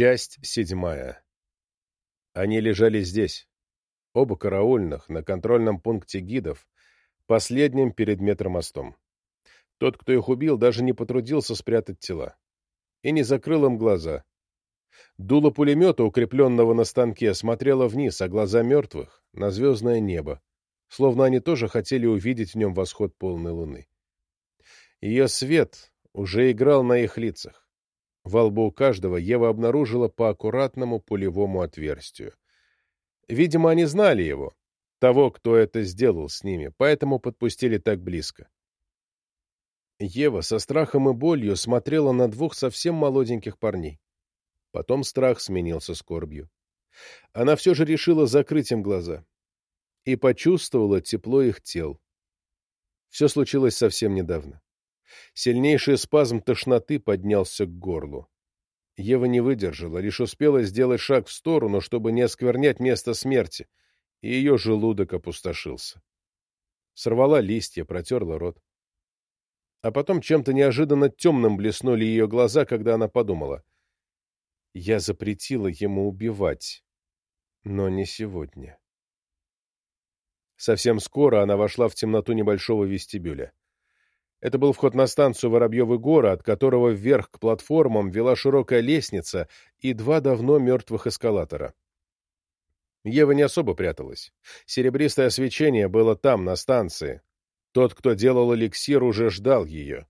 Часть седьмая. Они лежали здесь, оба караульных, на контрольном пункте гидов, последним перед метромостом. Тот, кто их убил, даже не потрудился спрятать тела. И не закрыл им глаза. Дуло пулемета, укрепленного на станке, смотрело вниз, а глаза мертвых — на звездное небо, словно они тоже хотели увидеть в нем восход полной луны. Ее свет уже играл на их лицах. Во лбу каждого Ева обнаружила по аккуратному пулевому отверстию. Видимо, они знали его, того, кто это сделал с ними, поэтому подпустили так близко. Ева со страхом и болью смотрела на двух совсем молоденьких парней. Потом страх сменился скорбью. Она все же решила закрыть им глаза и почувствовала тепло их тел. Все случилось совсем недавно. Сильнейший спазм тошноты поднялся к горлу. Ева не выдержала, лишь успела сделать шаг в сторону, чтобы не осквернять место смерти, и ее желудок опустошился. Сорвала листья, протерла рот. А потом чем-то неожиданно темным блеснули ее глаза, когда она подумала. Я запретила ему убивать, но не сегодня. Совсем скоро она вошла в темноту небольшого вестибюля. Это был вход на станцию Воробьевы горы, от которого вверх к платформам вела широкая лестница и два давно мертвых эскалатора. Ева не особо пряталась. Серебристое свечение было там, на станции. Тот, кто делал эликсир, уже ждал ее.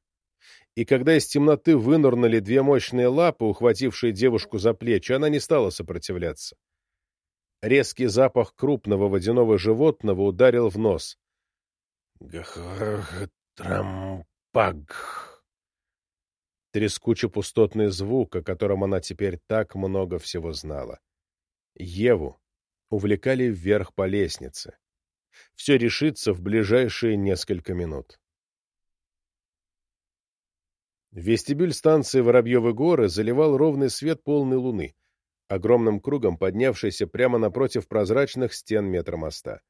И когда из темноты вынырнули две мощные лапы, ухватившие девушку за плечи, она не стала сопротивляться. Резкий запах крупного водяного животного ударил в нос. Трампаг. Трескуче-пустотный звук, о котором она теперь так много всего знала. Еву увлекали вверх по лестнице. Все решится в ближайшие несколько минут. Вестибюль станции Воробьевы горы заливал ровный свет полной луны, огромным кругом поднявшийся прямо напротив прозрачных стен метромоста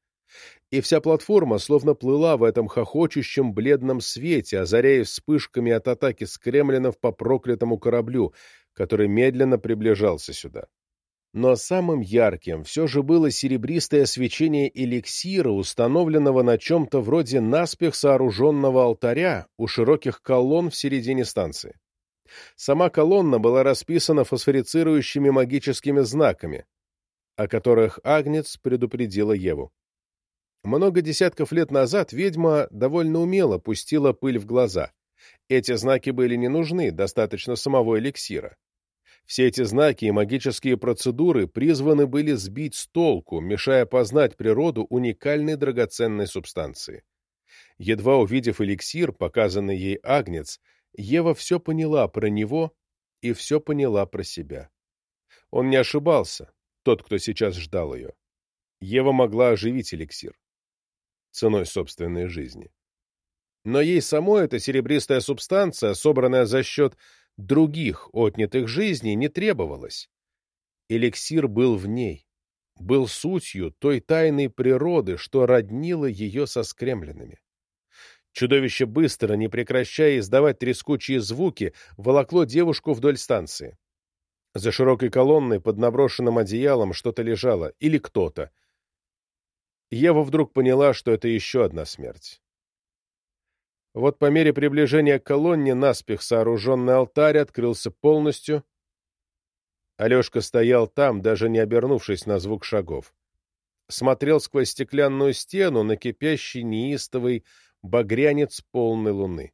и вся платформа словно плыла в этом хохочущем бледном свете, озаряя вспышками от атаки скремлинов по проклятому кораблю, который медленно приближался сюда. Но самым ярким все же было серебристое свечение эликсира, установленного на чем-то вроде наспех сооруженного алтаря у широких колонн в середине станции. Сама колонна была расписана фосфорицирующими магическими знаками, о которых Агнец предупредила Еву. Много десятков лет назад ведьма довольно умело пустила пыль в глаза. Эти знаки были не нужны, достаточно самого эликсира. Все эти знаки и магические процедуры призваны были сбить с толку, мешая познать природу уникальной драгоценной субстанции. Едва увидев эликсир, показанный ей Агнец, Ева все поняла про него и все поняла про себя. Он не ошибался, тот, кто сейчас ждал ее. Ева могла оживить эликсир ценой собственной жизни. Но ей самой эта серебристая субстанция, собранная за счет других отнятых жизней, не требовалась. Эликсир был в ней, был сутью той тайной природы, что роднило ее со скремленными. Чудовище быстро, не прекращая издавать трескучие звуки, волокло девушку вдоль станции. За широкой колонной под наброшенным одеялом что-то лежало, или кто-то, Ева вдруг поняла, что это еще одна смерть. Вот по мере приближения к колонне наспех сооруженный алтарь открылся полностью. Алешка стоял там, даже не обернувшись на звук шагов. Смотрел сквозь стеклянную стену на кипящий неистовый багрянец полной луны.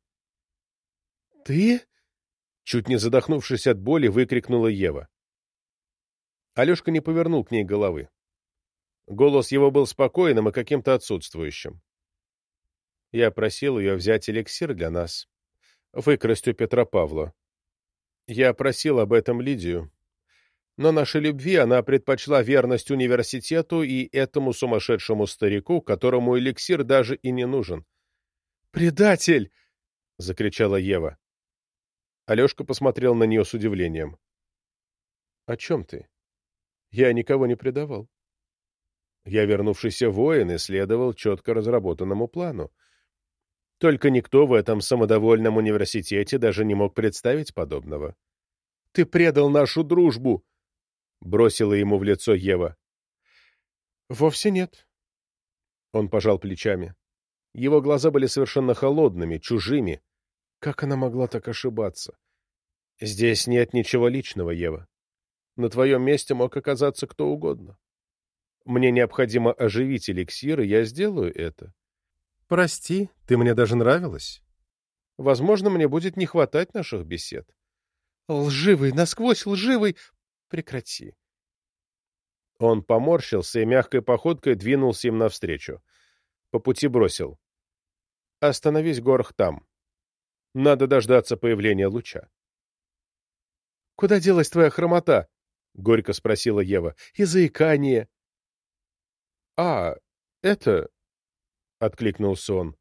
«Ты?» — чуть не задохнувшись от боли, выкрикнула Ева. Алешка не повернул к ней головы. Голос его был спокойным и каким-то отсутствующим. Я просил ее взять эликсир для нас, выкрасть у Петра Павла. Я просил об этом Лидию. Но нашей любви она предпочла верность университету и этому сумасшедшему старику, которому эликсир даже и не нужен. «Предатель!» — закричала Ева. Алешка посмотрел на нее с удивлением. «О чем ты? Я никого не предавал. Я вернувшийся воин и следовал четко разработанному плану. Только никто в этом самодовольном университете даже не мог представить подобного. «Ты предал нашу дружбу!» — бросила ему в лицо Ева. «Вовсе нет». Он пожал плечами. Его глаза были совершенно холодными, чужими. Как она могла так ошибаться? «Здесь нет ничего личного, Ева. На твоем месте мог оказаться кто угодно. Мне необходимо оживить эликсир, и я сделаю это. Прости, ты мне даже нравилась. Возможно, мне будет не хватать наших бесед. Лживый, насквозь лживый! Прекрати. Он поморщился и мягкой походкой двинулся им навстречу. По пути бросил. «Остановись, Горх, там. Надо дождаться появления луча». «Куда делась твоя хромота?» — горько спросила Ева. «И заикание». «А, это...» — откликнулся он.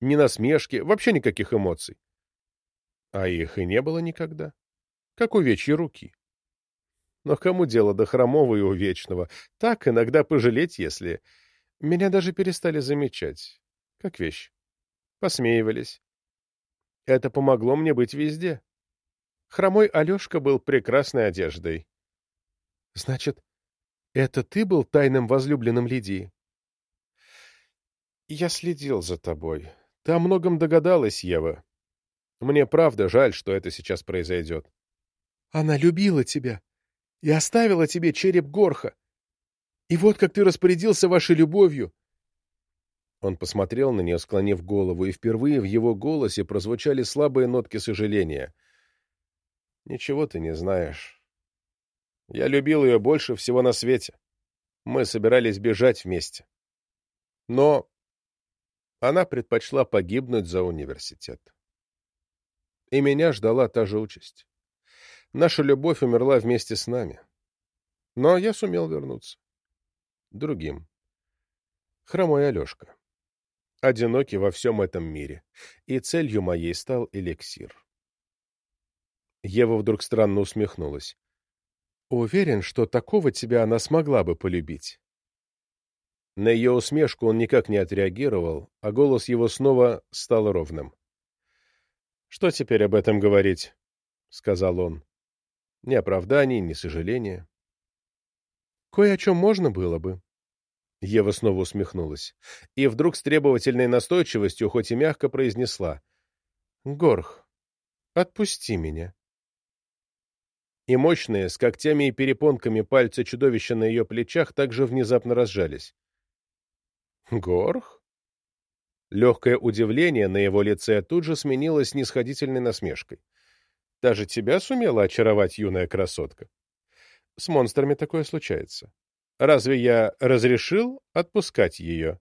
«Не насмешки, вообще никаких эмоций». А их и не было никогда. Как увечьи руки. Но кому дело до хромого и увечного? Так иногда пожалеть, если... Меня даже перестали замечать. Как вещь. Посмеивались. Это помогло мне быть везде. Хромой Алешка был прекрасной одеждой. — Значит, это ты был тайным возлюбленным Лидии? — Я следил за тобой. Ты о многом догадалась, Ева. Мне правда жаль, что это сейчас произойдет. — Она любила тебя и оставила тебе череп горха. И вот как ты распорядился вашей любовью. Он посмотрел на нее, склонив голову, и впервые в его голосе прозвучали слабые нотки сожаления. «Ничего ты не знаешь. Я любил ее больше всего на свете. Мы собирались бежать вместе. Но она предпочла погибнуть за университет. И меня ждала та же участь. Наша любовь умерла вместе с нами. Но я сумел вернуться. Другим. Хромой Алешка. Одинокий во всем этом мире. И целью моей стал эликсир. Ева вдруг странно усмехнулась. Уверен, что такого тебя она смогла бы полюбить. На ее усмешку он никак не отреагировал, а голос его снова стал ровным. — Что теперь об этом говорить? — сказал он. Ни оправданий, ни сожаления. Кое о чем можно было бы. Ева снова усмехнулась. И вдруг с требовательной настойчивостью, хоть и мягко, произнесла. «Горх, отпусти меня». И мощные, с когтями и перепонками пальцы чудовища на ее плечах также внезапно разжались. «Горх?» Легкое удивление на его лице тут же сменилось нисходительной насмешкой. Даже тебя сумела очаровать юная красотка. С монстрами такое случается. Разве я разрешил отпускать ее?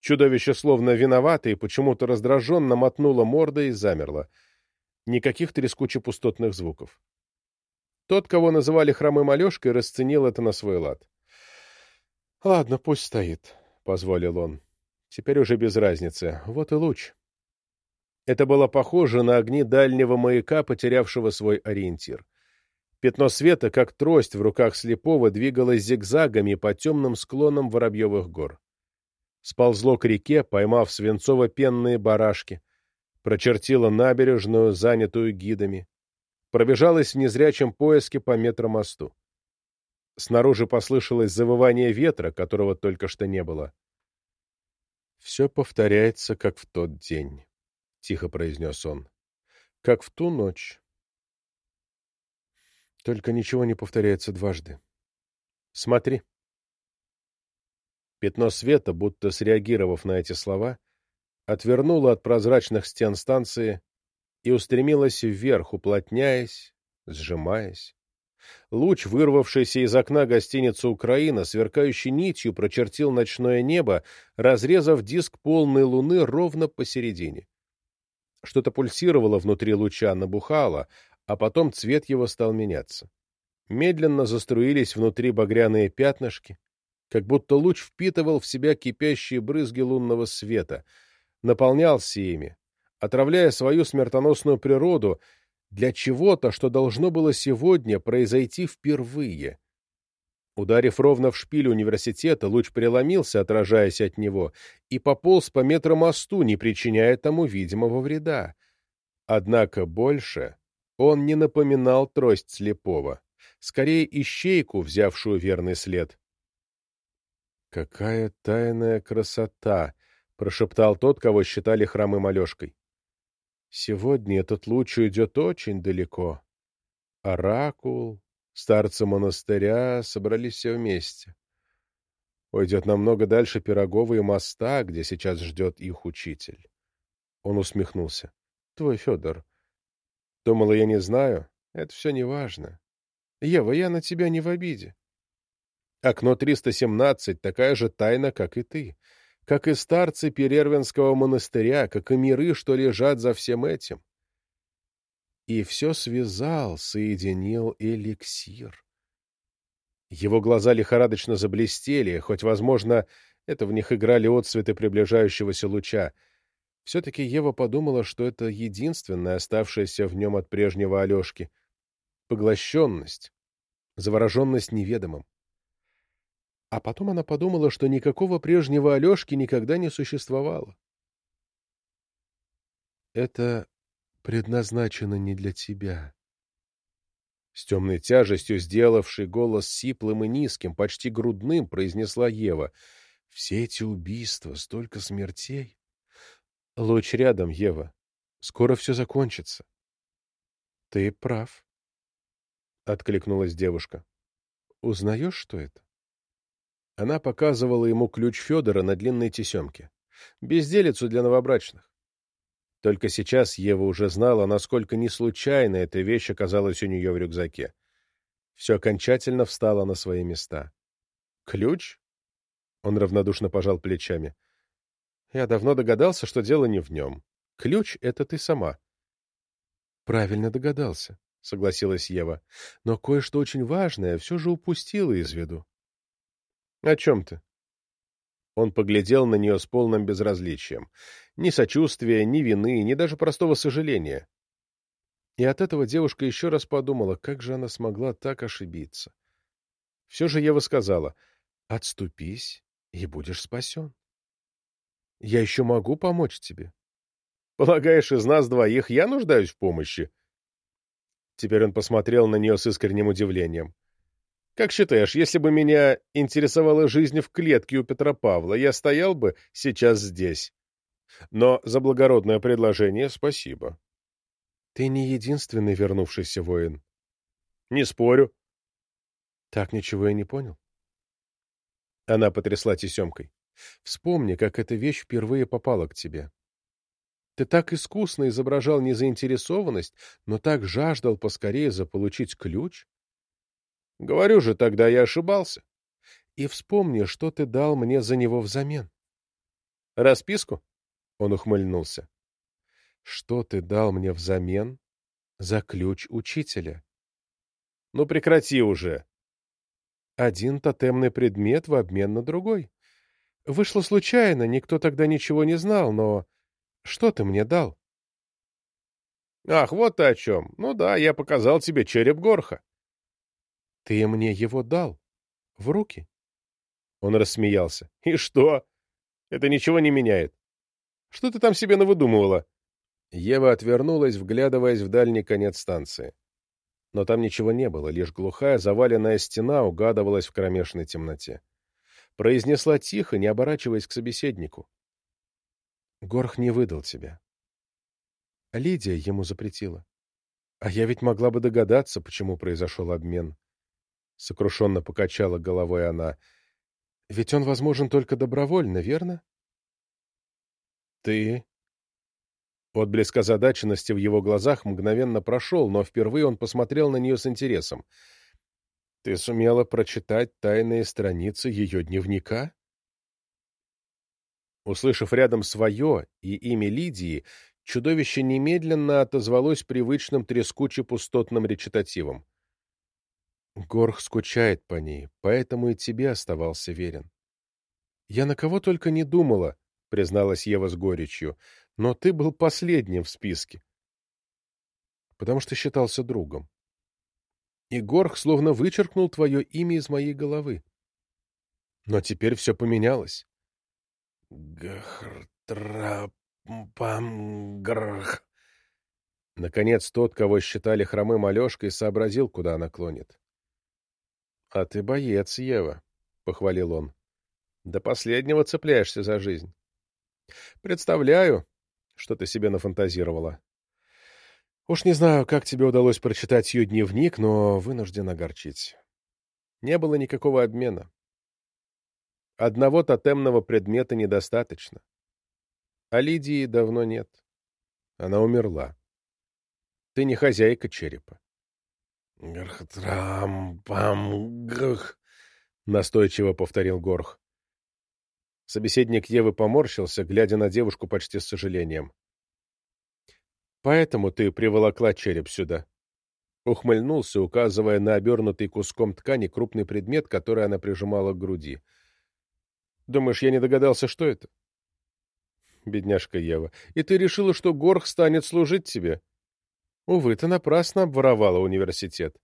Чудовище словно виновато и почему-то раздраженно мотнуло мордой и замерло. Никаких трескуче-пустотных звуков. Тот, кого называли хромым Алешкой, расценил это на свой лад. — Ладно, пусть стоит, — позволил он. — Теперь уже без разницы. Вот и луч. Это было похоже на огни дальнего маяка, потерявшего свой ориентир. Пятно света, как трость в руках слепого, двигалось зигзагами по темным склонам Воробьевых гор. Сползло к реке, поймав свинцово-пенные барашки, прочертило набережную, занятую гидами, пробежалось в незрячем поиске по метромосту. Снаружи послышалось завывание ветра, которого только что не было. Все повторяется, как в тот день. — тихо произнес он. — Как в ту ночь. Только ничего не повторяется дважды. Смотри. Пятно света, будто среагировав на эти слова, отвернуло от прозрачных стен станции и устремилось вверх, уплотняясь, сжимаясь. Луч, вырвавшийся из окна гостиницы «Украина», сверкающей нитью прочертил ночное небо, разрезав диск полной луны ровно посередине. Что-то пульсировало внутри луча, набухало, а потом цвет его стал меняться. Медленно заструились внутри багряные пятнышки, как будто луч впитывал в себя кипящие брызги лунного света, наполнялся ими, отравляя свою смертоносную природу для чего-то, что должно было сегодня произойти впервые. Ударив ровно в шпиль университета, луч преломился, отражаясь от него, и пополз по метромосту, не причиняя тому видимого вреда. Однако больше Он не напоминал трость слепого, скорее ищейку, взявшую верный след. «Какая тайная красота!» — прошептал тот, кого считали хромым Алешкой. «Сегодня этот луч уйдет очень далеко. Оракул, старцы монастыря собрались все вместе. Уйдет намного дальше Пирогова и моста, где сейчас ждет их учитель». Он усмехнулся. «Твой Федор. Думала, я не знаю. Это все не важно. Ева, я на тебя не в обиде. Окно 317 — такая же тайна, как и ты, как и старцы Перервенского монастыря, как и миры, что лежат за всем этим. И все связал, соединил эликсир. Его глаза лихорадочно заблестели, хоть, возможно, это в них играли отцветы приближающегося луча. Все-таки Ева подумала, что это единственное, оставшееся в нем от прежнего Алешки. Поглощенность, завороженность неведомым. А потом она подумала, что никакого прежнего Алешки никогда не существовало. «Это предназначено не для тебя», с темной тяжестью, сделавший голос сиплым и низким, почти грудным, произнесла Ева. «Все эти убийства, столько смертей!» «Луч рядом, Ева. Скоро все закончится». «Ты прав», — откликнулась девушка. «Узнаешь, что это?» Она показывала ему ключ Федора на длинной тесемке. Безделицу для новобрачных. Только сейчас Ева уже знала, насколько не случайно эта вещь оказалась у нее в рюкзаке. Все окончательно встало на свои места. «Ключ?» Он равнодушно пожал плечами. «Я давно догадался, что дело не в нем. Ключ — это ты сама». «Правильно догадался», — согласилась Ева. «Но кое-что очень важное все же упустила из виду. — О чем ты? Он поглядел на нее с полным безразличием. Ни сочувствия, ни вины, ни даже простого сожаления. И от этого девушка еще раз подумала, как же она смогла так ошибиться. Все же Ева сказала, «Отступись, и будешь спасен. Я еще могу помочь тебе». «Полагаешь, из нас двоих я нуждаюсь в помощи?» Теперь он посмотрел на нее с искренним удивлением. Как считаешь, если бы меня интересовала жизнь в клетке у Петра Павла, я стоял бы сейчас здесь? Но за благородное предложение спасибо. Ты не единственный вернувшийся воин. Не спорю. Так ничего я не понял. Она потрясла тесемкой. Вспомни, как эта вещь впервые попала к тебе. Ты так искусно изображал незаинтересованность, но так жаждал поскорее заполучить ключ, Говорю же, тогда я ошибался. И вспомни, что ты дал мне за него взамен. Расписку? Он ухмыльнулся. Что ты дал мне взамен за ключ учителя? Ну, прекрати уже. Один тотемный предмет в обмен на другой. Вышло случайно, никто тогда ничего не знал, но что ты мне дал? Ах, вот ты о чем. Ну да, я показал тебе череп Горха. Ты мне его дал. В руки. Он рассмеялся. И что? Это ничего не меняет. Что ты там себе навыдумывала? Ева отвернулась, вглядываясь в дальний конец станции. Но там ничего не было, лишь глухая заваленная стена угадывалась в кромешной темноте. Произнесла тихо, не оборачиваясь к собеседнику. Горх не выдал тебя. Лидия ему запретила. А я ведь могла бы догадаться, почему произошел обмен. — сокрушенно покачала головой она. — Ведь он возможен только добровольно, верно? — Ты... Отблеск озадаченности в его глазах мгновенно прошел, но впервые он посмотрел на нее с интересом. — Ты сумела прочитать тайные страницы ее дневника? Услышав рядом свое и имя Лидии, чудовище немедленно отозвалось привычным трескуче-пустотным речитативом. Горх скучает по ней, поэтому и тебе оставался верен. Я на кого только не думала, призналась Ева с горечью, но ты был последним в списке. Потому что считался другом. И Горх словно вычеркнул твое имя из моей головы. Но теперь все поменялось. Гахртрапамгрх. Наконец, тот, кого считали хромым Алешкой, сообразил, куда она клонит. — А ты боец, Ева, — похвалил он. — До последнего цепляешься за жизнь. — Представляю, что ты себе нафантазировала. Уж не знаю, как тебе удалось прочитать ее дневник, но вынужден огорчить. Не было никакого обмена. Одного тотемного предмета недостаточно. А Лидии давно нет. Она умерла. Ты не хозяйка черепа. «Грхтрам-пам-грх», — настойчиво повторил Горх. Собеседник Евы поморщился, глядя на девушку почти с сожалением. «Поэтому ты приволокла череп сюда». Ухмыльнулся, указывая на обернутый куском ткани крупный предмет, который она прижимала к груди. «Думаешь, я не догадался, что это?» «Бедняжка Ева, и ты решила, что Горх станет служить тебе?» Увы, ты напрасно обворовала университет.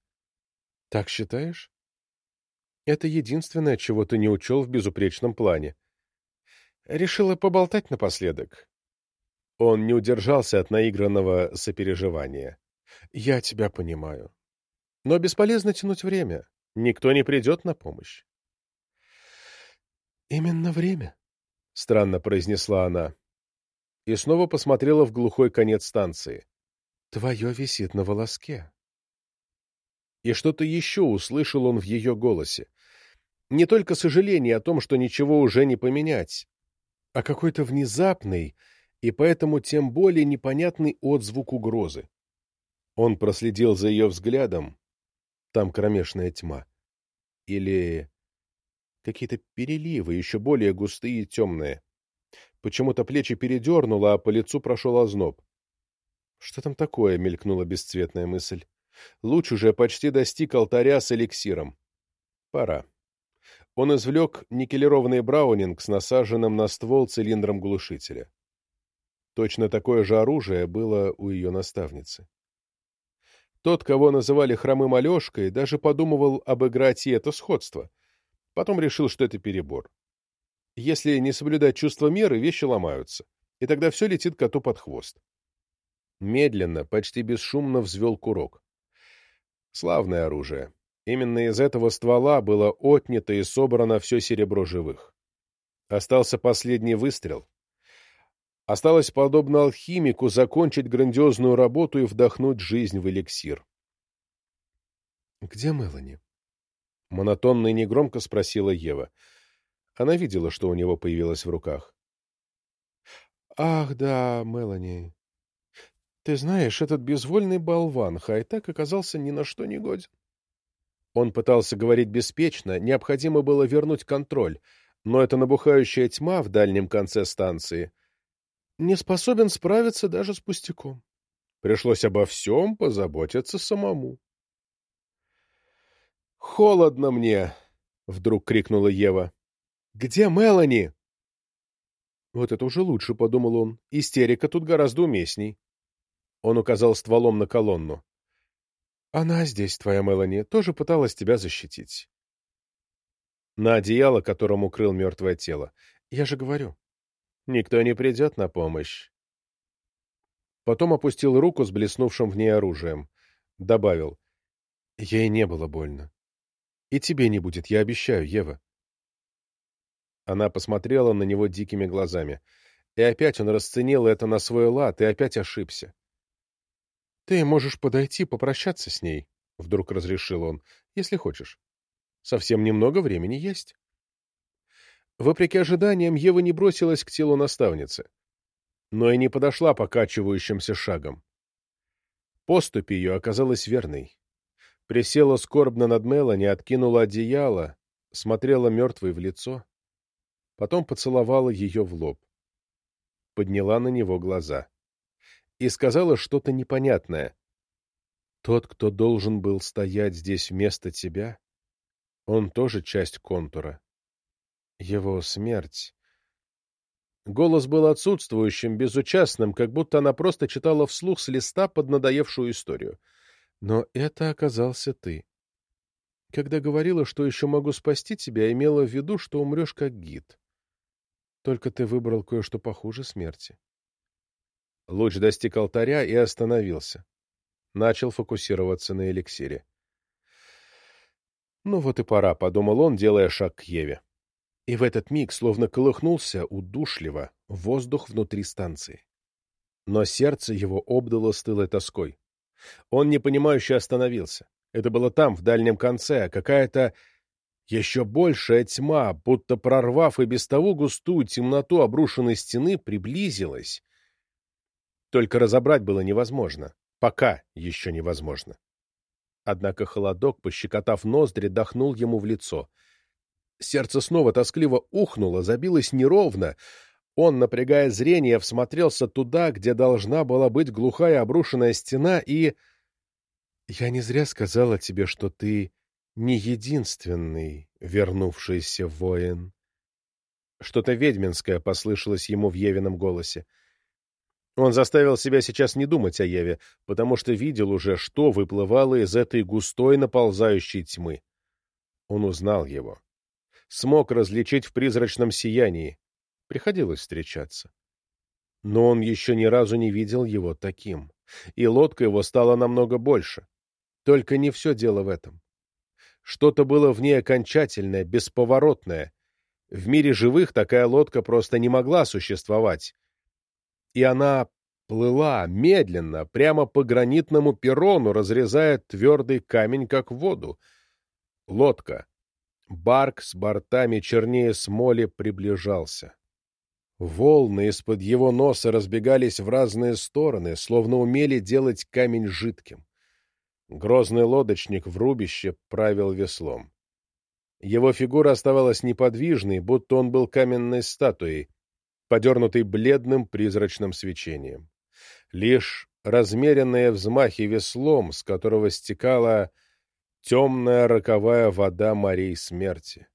Так считаешь? Это единственное, чего ты не учел в безупречном плане. Решила поболтать напоследок. Он не удержался от наигранного сопереживания. Я тебя понимаю. Но бесполезно тянуть время. Никто не придет на помощь. Именно время, — странно произнесла она. И снова посмотрела в глухой конец станции. Твое висит на волоске. И что-то еще услышал он в ее голосе. Не только сожаление о том, что ничего уже не поменять, а какой-то внезапный и поэтому тем более непонятный отзвук угрозы. Он проследил за ее взглядом. Там кромешная тьма. Или какие-то переливы, еще более густые и темные. Почему-то плечи передернуло, а по лицу прошел озноб. Что там такое, мелькнула бесцветная мысль. Луч уже почти достиг алтаря с эликсиром. Пора. Он извлек никелированный браунинг с насаженным на ствол цилиндром глушителя. Точно такое же оружие было у ее наставницы. Тот, кого называли хромым Алешкой, даже подумывал обыграть и это сходство. Потом решил, что это перебор. Если не соблюдать чувство меры, вещи ломаются, и тогда все летит коту под хвост. Медленно, почти бесшумно взвел курок. Славное оружие. Именно из этого ствола было отнято и собрано все серебро живых. Остался последний выстрел. Осталось, подобно алхимику, закончить грандиозную работу и вдохнуть жизнь в эликсир. «Где Мелани?» Монотонно и негромко спросила Ева. Она видела, что у него появилось в руках. «Ах, да, Мелани. Ты знаешь, этот безвольный болван Хайтак оказался ни на что не годен. Он пытался говорить беспечно, необходимо было вернуть контроль, но эта набухающая тьма в дальнем конце станции не способен справиться даже с пустяком. Пришлось обо всем позаботиться самому. «Холодно мне!» — вдруг крикнула Ева. «Где Мелани?» «Вот это уже лучше», — подумал он. «Истерика тут гораздо уместней». Он указал стволом на колонну. «Она здесь, твоя Мелани, тоже пыталась тебя защитить». На одеяло, которым укрыл мертвое тело. «Я же говорю, никто не придет на помощь». Потом опустил руку с блеснувшим в ней оружием. Добавил. «Ей не было больно. И тебе не будет, я обещаю, Ева». Она посмотрела на него дикими глазами. И опять он расценил это на свой лад, и опять ошибся. «Ты можешь подойти попрощаться с ней», — вдруг разрешил он, — «если хочешь. Совсем немного времени есть». Вопреки ожиданиям, Ева не бросилась к телу наставницы, но и не подошла покачивающимся шагом. Поступь ее оказалась верной. Присела скорбно над Мелани, откинула одеяло, смотрела мертвой в лицо, потом поцеловала ее в лоб. Подняла на него глаза и сказала что-то непонятное. Тот, кто должен был стоять здесь вместо тебя, он тоже часть контура. Его смерть... Голос был отсутствующим, безучастным, как будто она просто читала вслух с листа под надоевшую историю. Но это оказался ты. Когда говорила, что еще могу спасти тебя, имела в виду, что умрешь как гид. Только ты выбрал кое-что похуже смерти. Луч достиг алтаря и остановился. Начал фокусироваться на эликсире. «Ну вот и пора», — подумал он, делая шаг к Еве. И в этот миг словно колыхнулся удушливо воздух внутри станции. Но сердце его обдало стылой тоской. Он непонимающе остановился. Это было там, в дальнем конце, какая-то еще большая тьма, будто прорвав и без того густую темноту обрушенной стены, приблизилась. Только разобрать было невозможно. Пока еще невозможно. Однако холодок, пощекотав ноздри, дохнул ему в лицо. Сердце снова тоскливо ухнуло, забилось неровно. Он, напрягая зрение, всмотрелся туда, где должна была быть глухая обрушенная стена, и... «Я не зря сказала тебе, что ты не единственный вернувшийся воин». Что-то ведьминское послышалось ему в Евином голосе. Он заставил себя сейчас не думать о Еве, потому что видел уже, что выплывало из этой густой наползающей тьмы. Он узнал его. Смог различить в призрачном сиянии. Приходилось встречаться. Но он еще ни разу не видел его таким. И лодка его стала намного больше. Только не все дело в этом. Что-то было в ней окончательное, бесповоротное. В мире живых такая лодка просто не могла существовать и она плыла медленно, прямо по гранитному перрону, разрезая твердый камень, как воду. Лодка. Барк с бортами чернее смоли приближался. Волны из-под его носа разбегались в разные стороны, словно умели делать камень жидким. Грозный лодочник в рубище правил веслом. Его фигура оставалась неподвижной, будто он был каменной статуей, подернутый бледным призрачным свечением. Лишь размеренные взмахи веслом, с которого стекала темная роковая вода морей смерти.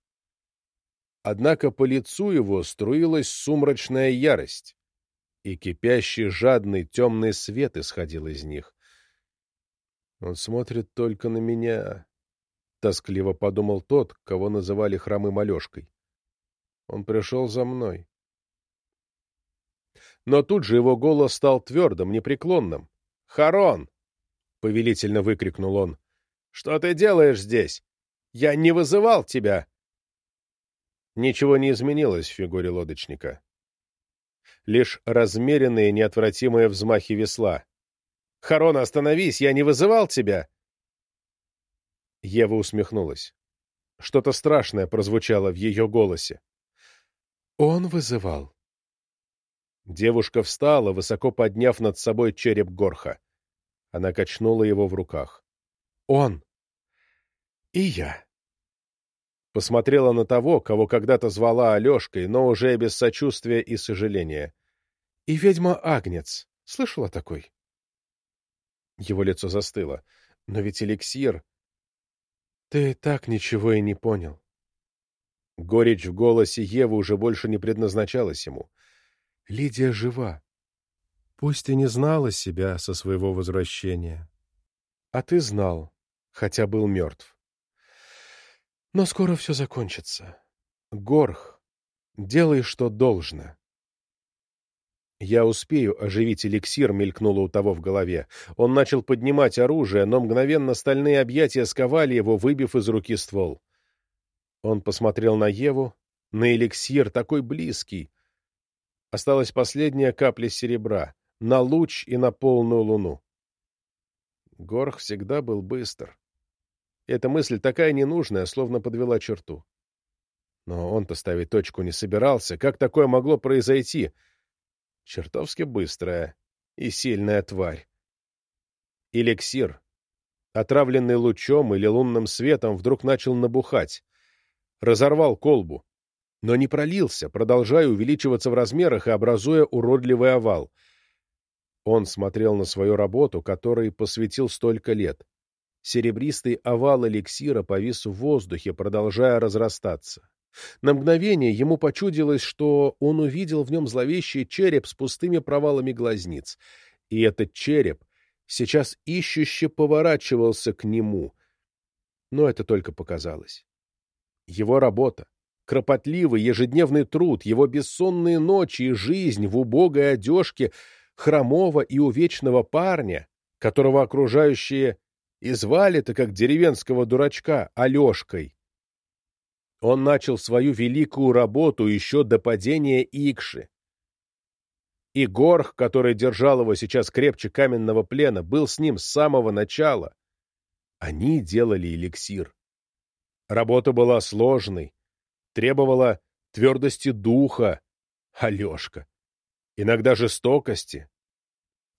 Однако по лицу его струилась сумрачная ярость, и кипящий жадный темный свет исходил из них. «Он смотрит только на меня», — тоскливо подумал тот, кого называли хромым Алешкой. «Он пришел за мной но тут же его голос стал твердым, непреклонным. «Харон!» — повелительно выкрикнул он. «Что ты делаешь здесь? Я не вызывал тебя!» Ничего не изменилось в фигуре лодочника. Лишь размеренные неотвратимые взмахи весла. «Харон, остановись! Я не вызывал тебя!» Ева усмехнулась. Что-то страшное прозвучало в ее голосе. «Он вызывал», Девушка встала, высоко подняв над собой череп горха. Она качнула его в руках. «Он! И я!» Посмотрела на того, кого когда-то звала Алешкой, но уже без сочувствия и сожаления. «И ведьма Агнец. Слышала такой?» Его лицо застыло. «Но ведь эликсир...» «Ты так ничего и не понял». Горечь в голосе Евы уже больше не предназначалась ему. Лидия жива. Пусть и не знала себя со своего возвращения. А ты знал, хотя был мертв. Но скоро все закончится. Горх, делай, что должно. «Я успею оживить эликсир», — мелькнуло у того в голове. Он начал поднимать оружие, но мгновенно стальные объятия сковали его, выбив из руки ствол. Он посмотрел на Еву, на эликсир, такой близкий, Осталась последняя капля серебра, на луч и на полную луну. Горх всегда был быстр. Эта мысль такая ненужная, словно подвела черту. Но он-то ставить точку не собирался. Как такое могло произойти? Чертовски быстрая и сильная тварь. Эликсир, отравленный лучом или лунным светом, вдруг начал набухать. Разорвал колбу но не пролился, продолжая увеличиваться в размерах и образуя уродливый овал. Он смотрел на свою работу, которой посвятил столько лет. Серебристый овал эликсира повис в воздухе, продолжая разрастаться. На мгновение ему почудилось, что он увидел в нем зловещий череп с пустыми провалами глазниц. И этот череп сейчас ищуще поворачивался к нему. Но это только показалось. Его работа, Кропотливый ежедневный труд, его бессонные ночи и жизнь в убогой одежке хромого и увечного парня, которого окружающие и звали-то как деревенского дурачка Алешкой. Он начал свою великую работу еще до падения Икши. И Горх, который держал его сейчас крепче каменного плена, был с ним с самого начала. Они делали эликсир. Работа была сложной, требовала твердости духа, Алешка, иногда жестокости.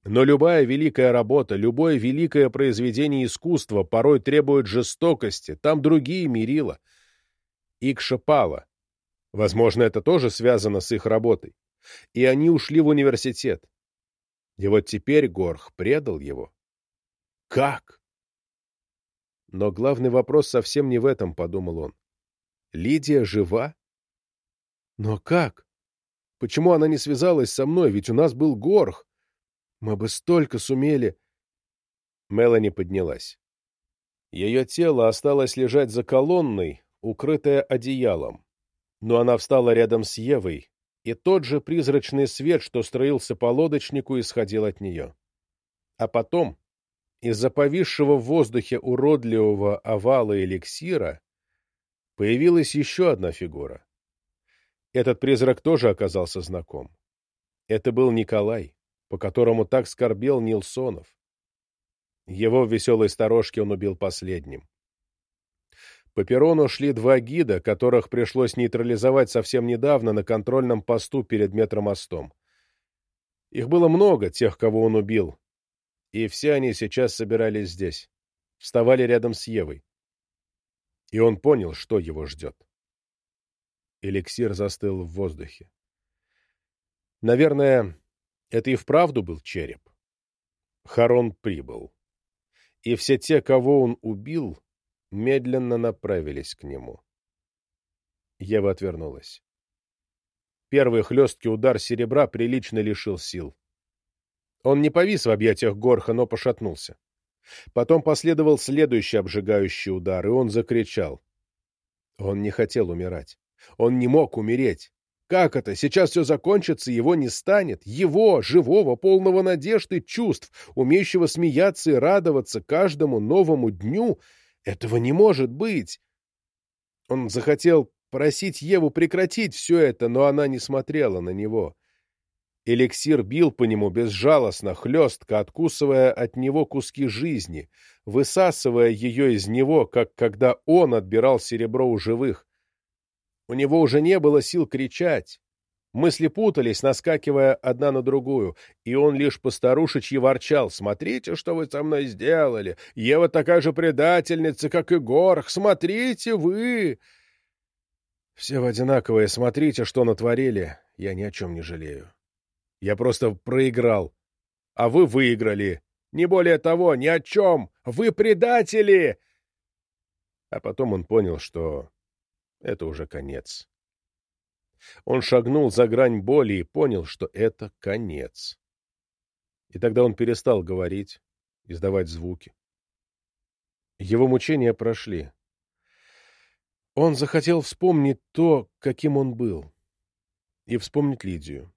Но любая великая работа, любое великое произведение искусства порой требует жестокости, там другие мерила. Икша пала. Возможно, это тоже связано с их работой. И они ушли в университет. И вот теперь Горх предал его. Как? Но главный вопрос совсем не в этом, подумал он. Лидия жива? Но как? Почему она не связалась со мной? Ведь у нас был Горх. Мы бы столько сумели. Мелани поднялась. Ее тело осталось лежать за колонной, укрытое одеялом. Но она встала рядом с Евой, и тот же призрачный свет, что строился по лодочнику, исходил от нее. А потом, из-за повисшего в воздухе уродливого овала эликсира, появилась еще одна фигура. Этот призрак тоже оказался знаком. Это был Николай, по которому так скорбел Нилсонов. Его в веселой сторожке он убил последним. По перрону шли два гида, которых пришлось нейтрализовать совсем недавно на контрольном посту перед метромостом. Их было много, тех, кого он убил, и все они сейчас собирались здесь, вставали рядом с Евой. И он понял, что его ждет. Эликсир застыл в воздухе. Наверное, это и вправду был череп. Харон прибыл. И все те, кого он убил, медленно направились к нему. Ева отвернулась. Первый хлесткий удар серебра прилично лишил сил. Он не повис в объятиях Горха, но пошатнулся. Потом последовал следующий обжигающий удар, и он закричал. Он не хотел умирать. Он не мог умереть. Как это? Сейчас все закончится, его не станет. Его, живого, полного надежд и чувств, умеющего смеяться и радоваться каждому новому дню. Этого не может быть. Он захотел просить Еву прекратить все это, но она не смотрела на него. Эликсир бил по нему безжалостно, хлестко, откусывая от него куски жизни, высасывая ее из него, как когда он отбирал серебро у живых. У него уже не было сил кричать. Мысли путались, наскакивая одна на другую, и он лишь постарушечьи ворчал. «Смотрите, что вы со мной сделали! Ева такая же предательница, как и Горх! Смотрите вы!» «Все в одинаковые. Смотрите, что натворили. Я ни о чем не жалею. Я просто проиграл. А вы выиграли. Не более того, ни о чем. Вы предатели!» А потом он понял, что это уже конец. Он шагнул за грань боли и понял, что это конец. И тогда он перестал говорить, издавать звуки. Его мучения прошли. Он захотел вспомнить то, каким он был, и вспомнить Лидию.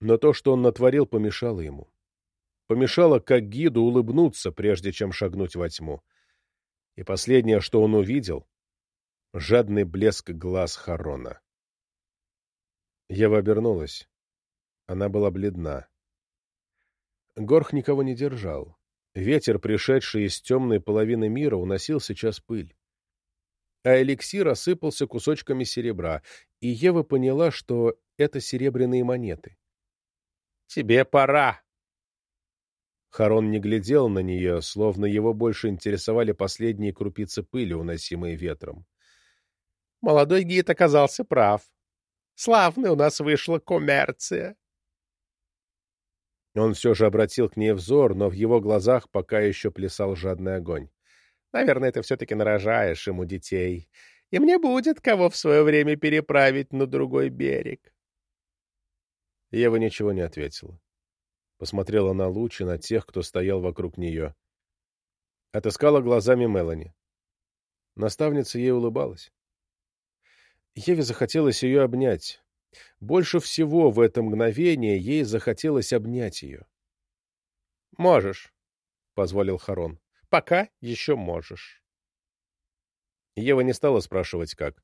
Но то, что он натворил, помешало ему. Помешало, как гиду, улыбнуться, прежде чем шагнуть во тьму. И последнее, что он увидел, жадный блеск глаз Харона. Ева обернулась. Она была бледна. Горх никого не держал. Ветер, пришедший из темной половины мира, уносил сейчас пыль. А эликсир осыпался кусочками серебра, и Ева поняла, что это серебряные монеты. «Тебе пора!» Харон не глядел на нее, словно его больше интересовали последние крупицы пыли, уносимые ветром. Молодой гид оказался прав. Славная у нас вышла коммерция. Он все же обратил к ней взор, но в его глазах пока еще плясал жадный огонь. Наверное, ты все-таки нарожаешь ему детей, и мне будет кого в свое время переправить на другой берег. Ева ничего не ответила. Посмотрела на луч и на тех, кто стоял вокруг нее. Отыскала глазами Мелани. Наставница ей улыбалась. Еве захотелось ее обнять, Больше всего в это мгновение ей захотелось обнять ее. «Можешь», — позволил Харон. «Пока еще можешь». Ева не стала спрашивать, как.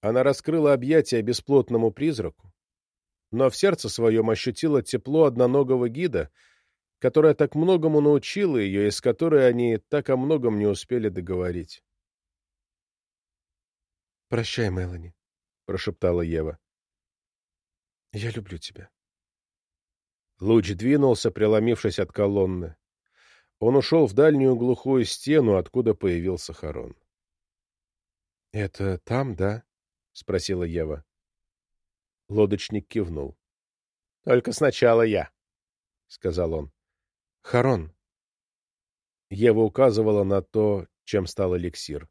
Она раскрыла объятия бесплотному призраку, но в сердце своем ощутила тепло одноногого гида, которая так многому научила ее и с которой они так о многом не успели договорить. «Прощай, Мелани», — прошептала Ева. «Я люблю тебя». Луч двинулся, преломившись от колонны. Он ушел в дальнюю глухую стену, откуда появился Харон. «Это там, да?» — спросила Ева. Лодочник кивнул. «Только сначала я», — сказал он. «Харон». Ева указывала на то, чем стал эликсир.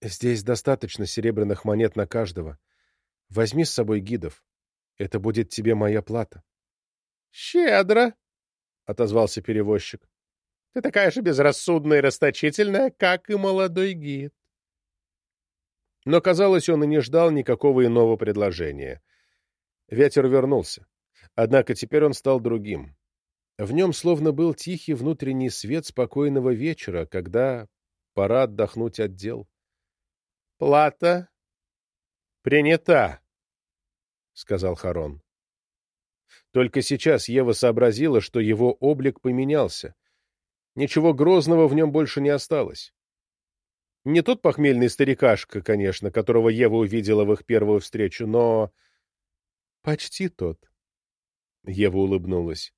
«Здесь достаточно серебряных монет на каждого. Возьми с собой гидов. Это будет тебе моя плата. — Щедро, — отозвался перевозчик. — Ты такая же безрассудная и расточительная, как и молодой гид. Но, казалось, он и не ждал никакого иного предложения. Ветер вернулся. Однако теперь он стал другим. В нем словно был тихий внутренний свет спокойного вечера, когда пора отдохнуть от дел. — Плата принята, — сказал Харон. Только сейчас Ева сообразила, что его облик поменялся. Ничего грозного в нем больше не осталось. Не тот похмельный старикашка, конечно, которого Ева увидела в их первую встречу, но... Почти тот. Ева улыбнулась.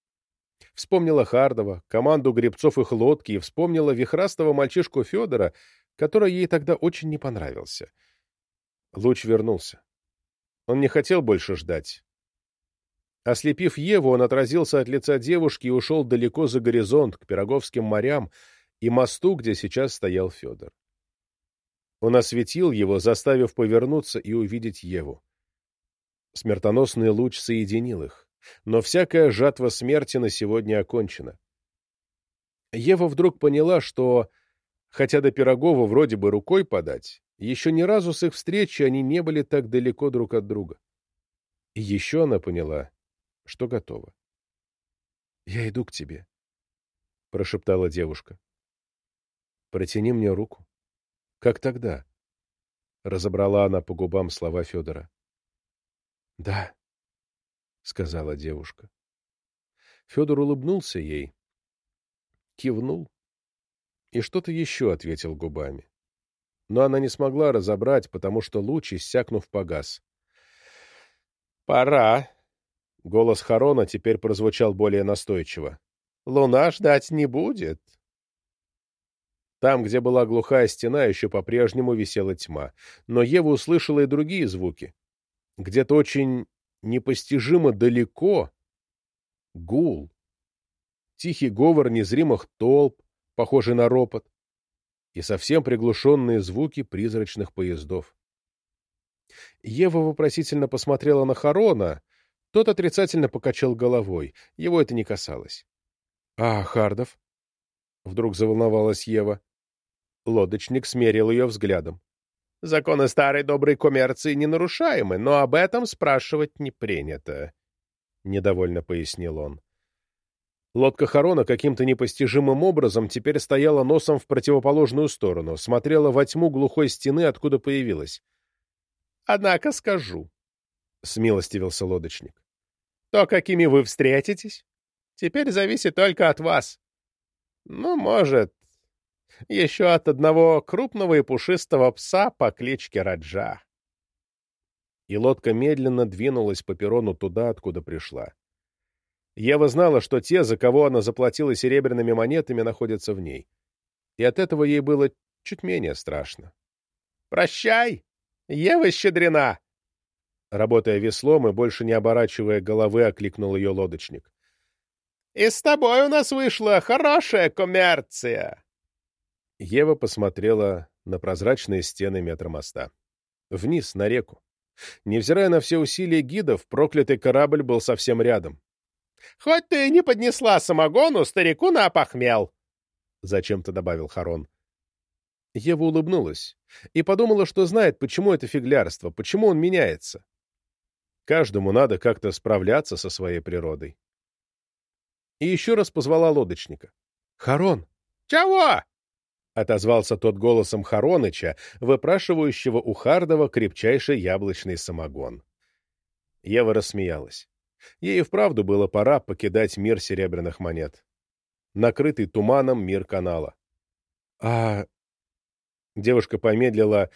Вспомнила Хардова, команду гребцов их лодки и вспомнила вихрастого мальчишку Федора, который ей тогда очень не понравился. Луч вернулся. Он не хотел больше ждать. Ослепив Еву, он отразился от лица девушки и ушел далеко за горизонт, к Пироговским морям и мосту, где сейчас стоял Федор. Он осветил его, заставив повернуться и увидеть Еву. Смертоносный луч соединил их, но всякая жатва смерти на сегодня окончена. Ева вдруг поняла, что, хотя до Пирогова вроде бы рукой подать, еще ни разу с их встречи они не были так далеко друг от друга. И еще она поняла, что готова. — Я иду к тебе, — прошептала девушка. — Протяни мне руку. — Как тогда? — разобрала она по губам слова Федора. — Да, — сказала девушка. Федор улыбнулся ей, кивнул и что-то еще ответил губами но она не смогла разобрать, потому что луч, иссякнув, погас. «Пора!» — голос Харона теперь прозвучал более настойчиво. «Луна ждать не будет!» Там, где была глухая стена, еще по-прежнему висела тьма, но Ева услышала и другие звуки. Где-то очень непостижимо далеко гул. Тихий говор незримых толп, похожий на ропот и совсем приглушенные звуки призрачных поездов. Ева вопросительно посмотрела на Харона, тот отрицательно покачал головой, его это не касалось. — А, Хардов? — вдруг заволновалась Ева. Лодочник смерил ее взглядом. — Законы старой доброй коммерции не нарушаемы, но об этом спрашивать не принято, — недовольно пояснил он. Лодка Харона каким-то непостижимым образом теперь стояла носом в противоположную сторону, смотрела во тьму глухой стены, откуда появилась. — Однако скажу, — смилостивился лодочник. — То, какими вы встретитесь, теперь зависит только от вас. Ну, может, еще от одного крупного и пушистого пса по кличке Раджа. И лодка медленно двинулась по перрону туда, откуда пришла. Ева знала, что те, за кого она заплатила серебряными монетами, находятся в ней. И от этого ей было чуть менее страшно. «Прощай, Ева Щедрина!» Работая веслом и больше не оборачивая головы, окликнул ее лодочник. «И с тобой у нас вышла хорошая коммерция!» Ева посмотрела на прозрачные стены метромоста. Вниз, на реку. Невзирая на все усилия гидов, проклятый корабль был совсем рядом. Хоть ты и не поднесла самогону, старику на опохмел, — зачем-то добавил Харон. Ева улыбнулась и подумала, что знает, почему это фиглярство, почему он меняется. Каждому надо как-то справляться со своей природой. И еще раз позвала лодочника. «Харон!» «Чего?» — отозвался тот голосом Хароныча, выпрашивающего у Хардова крепчайший яблочный самогон. Ева рассмеялась. Ей и вправду было пора покидать мир серебряных монет. Накрытый туманом мир канала. «А Девушка помедлила,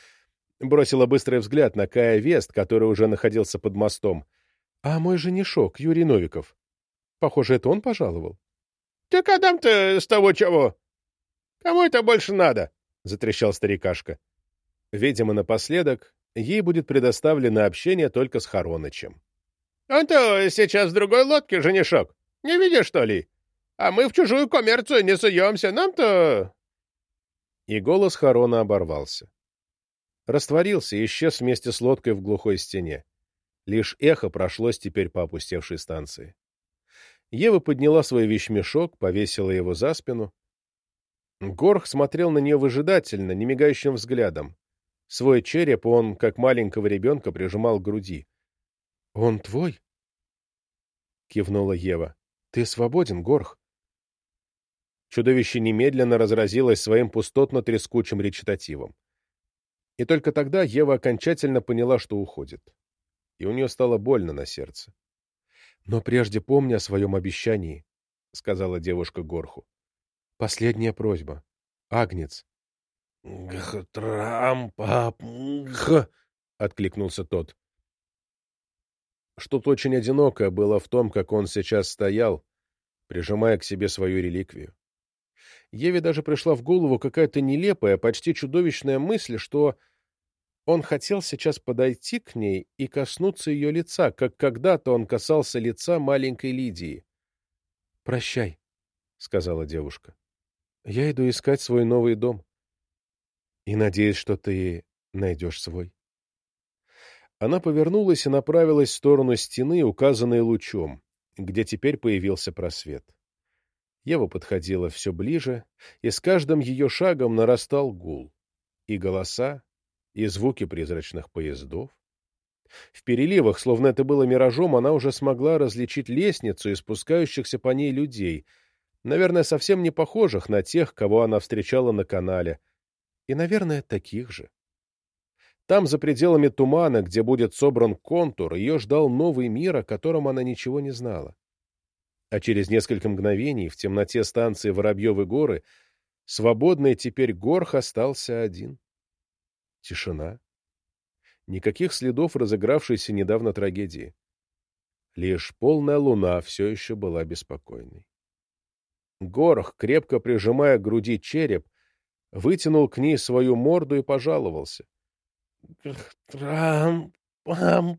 бросила быстрый взгляд на Кая Вест, который уже находился под мостом. «А мой женишок, Юрий Новиков? Похоже, это он пожаловал?» «Так Адам-то с того чего? Кому это больше надо?» — затрещал старикашка. Видимо, напоследок ей будет предоставлено общение только с Харонычем. «Он-то сейчас в другой лодке, женишок. Не видишь, что ли? А мы в чужую коммерцию не суемся. Нам-то и голос Харона оборвался. Растворился и исчез вместе с лодкой в глухой стене. Лишь эхо прошлось теперь по опустевшей станции. Ева подняла свой вещмешок, повесила его за спину. Горх смотрел на нее выжидательно, немигающим взглядом. Свой череп он, как маленького ребенка, прижимал к груди. — Он твой? — кивнула Ева. — Ты свободен, Горх. Чудовище немедленно разразилось своим пустотно-трескучим речитативом. И только тогда Ева окончательно поняла, что уходит. И у нее стало больно на сердце. «Но прежде помни о своем обещании», — сказала девушка Горху. «Последняя просьба. Агнец». «Гх-трам-пап-гх», — откликнулся тот. Что-то очень одинокое было в том, как он сейчас стоял, прижимая к себе свою реликвию. Еве даже пришла в голову какая-то нелепая, почти чудовищная мысль, что он хотел сейчас подойти к ней и коснуться ее лица, как когда-то он касался лица маленькой Лидии. «Прощай», — сказала девушка. «Я иду искать свой новый дом. И надеюсь, что ты найдешь свой». Она повернулась и направилась в сторону стены, указанной лучом, где теперь появился просвет. Ева подходила все ближе, и с каждым ее шагом нарастал гул. И голоса, и звуки призрачных поездов. В переливах, словно это было миражом, она уже смогла различить лестницу и спускающихся по ней людей, наверное, совсем не похожих на тех, кого она встречала на канале, и, наверное, таких же. Там, за пределами тумана, где будет собран контур, ее ждал новый мир, о котором она ничего не знала а через несколько мгновений в темноте станции Воробьевы горы свободный теперь Горх остался один. Тишина. Никаких следов разыгравшейся недавно трагедии. Лишь полная луна все еще была беспокойной. Горх, крепко прижимая к груди череп, вытянул к ней свою морду и пожаловался. — Трам-пам...